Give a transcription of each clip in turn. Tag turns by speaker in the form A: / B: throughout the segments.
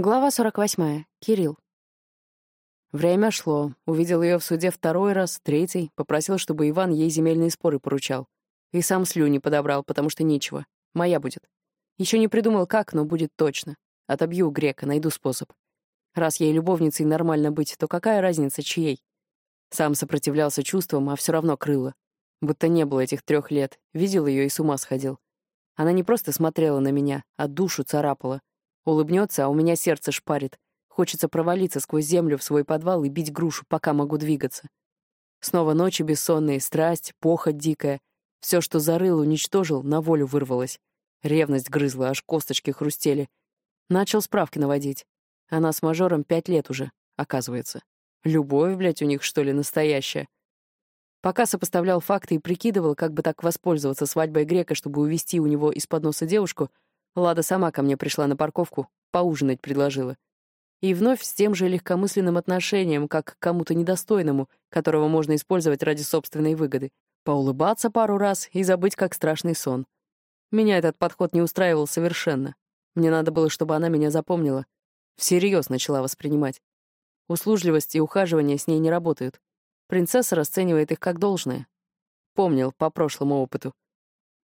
A: Глава 48. Кирилл. Время шло. Увидел ее в суде второй раз, третий, попросил, чтобы Иван ей земельные споры поручал. И сам слюни подобрал, потому что нечего. Моя будет. Еще не придумал, как, но будет точно. Отобью грека, найду способ. Раз ей любовницей нормально быть, то какая разница, чьей? Сам сопротивлялся чувствам, а все равно крыло. Будто не было этих трех лет. Видел ее и с ума сходил. Она не просто смотрела на меня, а душу царапала. Улыбнется, а у меня сердце шпарит. Хочется провалиться сквозь землю в свой подвал и бить грушу, пока могу двигаться. Снова ночи бессонные, страсть, похоть дикая. Все, что зарыл, уничтожил, на волю вырвалось. Ревность грызла, аж косточки хрустели. Начал справки наводить. Она с мажором пять лет уже, оказывается. Любовь, блядь, у них, что ли, настоящая? Пока сопоставлял факты и прикидывал, как бы так воспользоваться свадьбой грека, чтобы увести у него из-под носа девушку, Лада сама ко мне пришла на парковку, поужинать предложила. И вновь с тем же легкомысленным отношением, как к кому-то недостойному, которого можно использовать ради собственной выгоды. Поулыбаться пару раз и забыть, как страшный сон. Меня этот подход не устраивал совершенно. Мне надо было, чтобы она меня запомнила. Всерьез начала воспринимать. Услужливость и ухаживание с ней не работают. Принцесса расценивает их как должное. Помнил по прошлому опыту.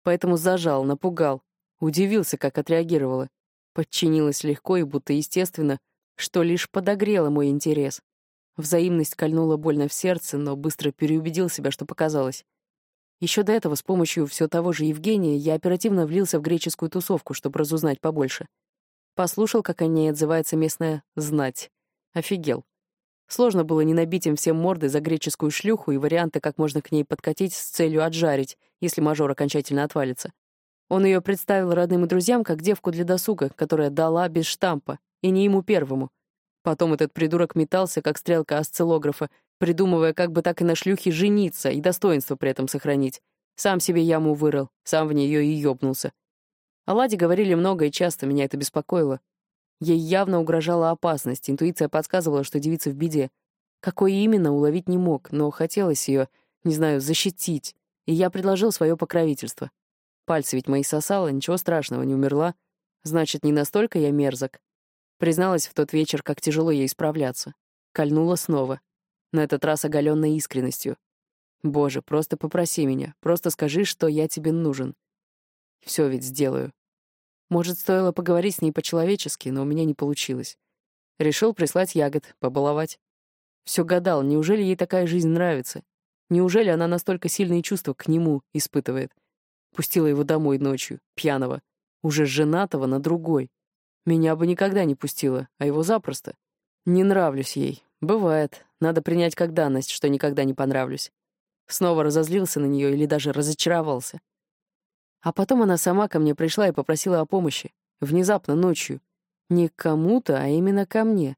A: Поэтому зажал, напугал, Удивился, как отреагировала. Подчинилась легко и будто естественно, что лишь подогрело мой интерес. Взаимность кольнула больно в сердце, но быстро переубедил себя, что показалось. Еще до этого с помощью все того же Евгения я оперативно влился в греческую тусовку, чтобы разузнать побольше. Послушал, как о ней отзывается местная «знать». Офигел. Сложно было не набить им всем морды за греческую шлюху и варианты, как можно к ней подкатить с целью отжарить, если мажор окончательно отвалится. Он ее представил родным и друзьям как девку для досуга, которая дала без штампа, и не ему первому. Потом этот придурок метался, как стрелка осциллографа, придумывая, как бы так и на шлюхе жениться и достоинство при этом сохранить. Сам себе яму вырыл, сам в нее и ёбнулся. О Ладе говорили много и часто, меня это беспокоило. Ей явно угрожала опасность, интуиция подсказывала, что девица в беде. Какой именно, уловить не мог, но хотелось ее, не знаю, защитить, и я предложил свое покровительство. Пальцы ведь мои сосала, ничего страшного, не умерла. Значит, не настолько я мерзок. Призналась в тот вечер, как тяжело ей справляться. Кольнула снова. На этот раз оголенной искренностью. «Боже, просто попроси меня, просто скажи, что я тебе нужен. Все ведь сделаю». Может, стоило поговорить с ней по-человечески, но у меня не получилось. Решил прислать ягод, побаловать. Все гадал, неужели ей такая жизнь нравится? Неужели она настолько сильные чувства к нему испытывает? Пустила его домой ночью, пьяного, уже женатого на другой. Меня бы никогда не пустила, а его запросто. Не нравлюсь ей. Бывает. Надо принять как данность, что никогда не понравлюсь. Снова разозлился на нее или даже разочаровался. А потом она сама ко мне пришла и попросила о помощи. Внезапно, ночью. Не к кому-то, а именно ко мне.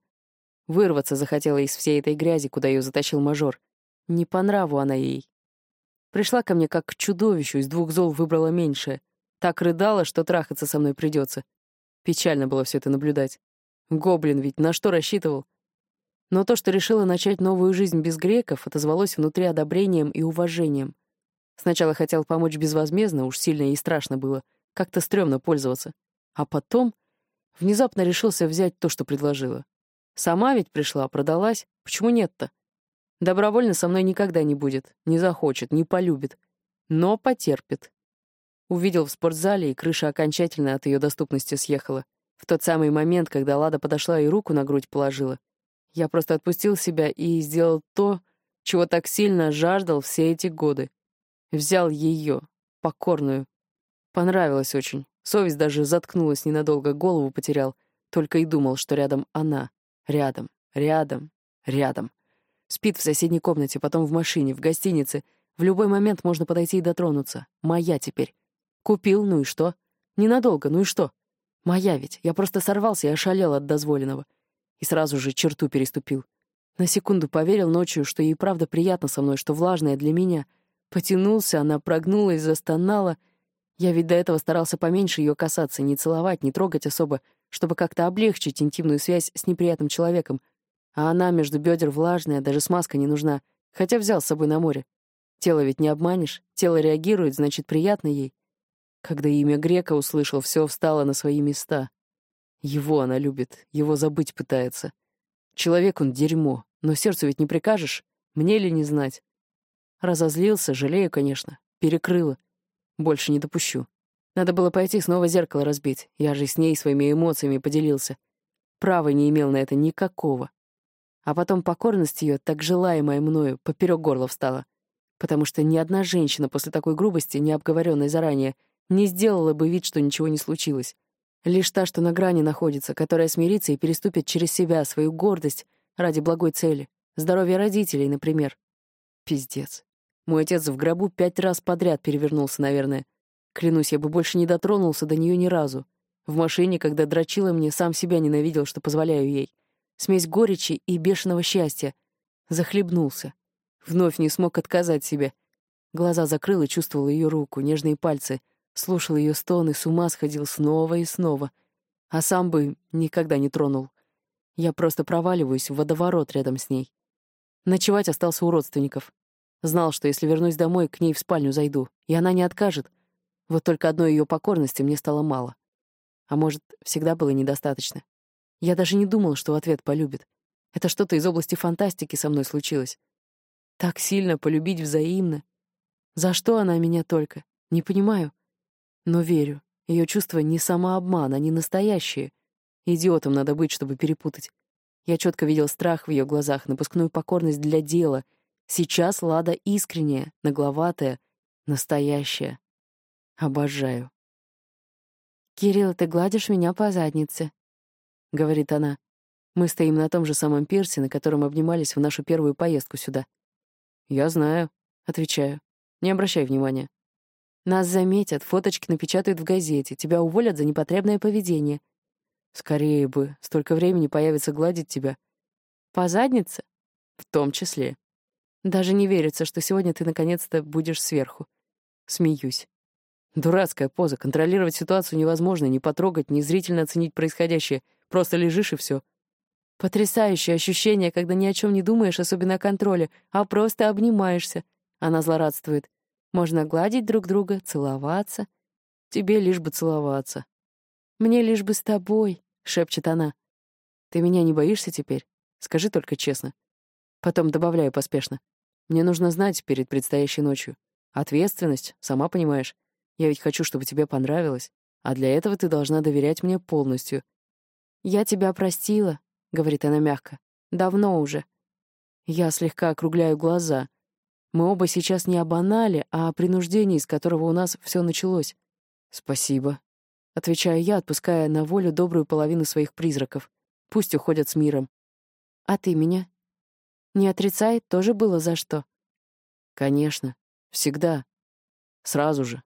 A: Вырваться захотела из всей этой грязи, куда ее затащил мажор. Не по нраву она ей. Пришла ко мне как к чудовищу, из двух зол выбрала меньшее. Так рыдала, что трахаться со мной придется. Печально было все это наблюдать. Гоблин ведь на что рассчитывал? Но то, что решила начать новую жизнь без греков, отозвалось внутри одобрением и уважением. Сначала хотел помочь безвозмездно, уж сильно и страшно было. Как-то стрёмно пользоваться. А потом внезапно решился взять то, что предложила. Сама ведь пришла, продалась. Почему нет-то? Добровольно со мной никогда не будет, не захочет, не полюбит. Но потерпит. Увидел в спортзале, и крыша окончательно от ее доступности съехала. В тот самый момент, когда Лада подошла и руку на грудь положила. Я просто отпустил себя и сделал то, чего так сильно жаждал все эти годы. Взял ее, покорную. Понравилось очень. Совесть даже заткнулась ненадолго, голову потерял. Только и думал, что рядом она. Рядом, рядом, рядом. Спит в соседней комнате, потом в машине, в гостинице. В любой момент можно подойти и дотронуться. Моя теперь. Купил, ну и что? Ненадолго, ну и что? Моя ведь. Я просто сорвался и ошалел от дозволенного. И сразу же черту переступил. На секунду поверил ночью, что ей правда приятно со мной, что влажная для меня. Потянулся, она прогнулась, застонала. Я ведь до этого старался поменьше ее касаться, не целовать, не трогать особо, чтобы как-то облегчить интимную связь с неприятным человеком, а она между бедер влажная, даже смазка не нужна, хотя взял с собой на море. Тело ведь не обманешь, тело реагирует, значит, приятно ей. Когда имя грека услышал, все встало на свои места. Его она любит, его забыть пытается. Человек он дерьмо, но сердцу ведь не прикажешь, мне ли не знать. Разозлился, жалею, конечно, перекрыла. Больше не допущу. Надо было пойти снова зеркало разбить, я же с ней своими эмоциями поделился. Права не имел на это никакого. А потом покорность ее, так желаемая мною, поперек горла встала. Потому что ни одна женщина после такой грубости, не обговоренной заранее, не сделала бы вид, что ничего не случилось. Лишь та, что на грани находится, которая смирится и переступит через себя свою гордость ради благой цели. Здоровье родителей, например. Пиздец. Мой отец в гробу пять раз подряд перевернулся, наверное. Клянусь, я бы больше не дотронулся до нее ни разу. В машине, когда дрочила мне, сам себя ненавидел, что позволяю ей. Смесь горечи и бешеного счастья. Захлебнулся. Вновь не смог отказать себе. Глаза закрыл и чувствовал ее руку, нежные пальцы — слушал ее стоны, с ума сходил снова и снова. А сам бы никогда не тронул. Я просто проваливаюсь в водоворот рядом с ней. Ночевать остался у родственников. Знал, что если вернусь домой, к ней в спальню зайду, и она не откажет. Вот только одной ее покорности мне стало мало. А может, всегда было недостаточно. Я даже не думал, что в ответ полюбит. Это что-то из области фантастики со мной случилось. Так сильно полюбить взаимно. За что она меня только? Не понимаю. Но верю, ее чувства не самообман, они настоящие. Идиотом надо быть, чтобы перепутать. Я четко видел страх в ее глазах, напускную покорность для дела. Сейчас Лада искренняя, нагловатая, настоящая. Обожаю. «Кирилл, ты гладишь меня по заднице», — говорит она. Мы стоим на том же самом пирсе, на котором обнимались в нашу первую поездку сюда. «Я знаю», — отвечаю. «Не обращай внимания». Нас заметят, фоточки напечатают в газете, тебя уволят за непотребное поведение. Скорее бы, столько времени появится гладить тебя. По заднице? В том числе. Даже не верится, что сегодня ты наконец-то будешь сверху. Смеюсь. Дурацкая поза. Контролировать ситуацию невозможно, не потрогать, не зрительно оценить происходящее. Просто лежишь и все. Потрясающее ощущение, когда ни о чем не думаешь, особенно о контроле, а просто обнимаешься. Она злорадствует. Можно гладить друг друга, целоваться. Тебе лишь бы целоваться. Мне лишь бы с тобой, — шепчет она. Ты меня не боишься теперь? Скажи только честно. Потом добавляю поспешно. Мне нужно знать перед предстоящей ночью. Ответственность, сама понимаешь. Я ведь хочу, чтобы тебе понравилось. А для этого ты должна доверять мне полностью. «Я тебя простила», — говорит она мягко. «Давно уже». Я слегка округляю глаза. Мы оба сейчас не о банале, а о принуждении, с которого у нас все началось. Спасибо. Отвечаю я, отпуская на волю добрую половину своих призраков. Пусть уходят с миром. А ты меня? Не отрицай, тоже было за что. Конечно. Всегда. Сразу же.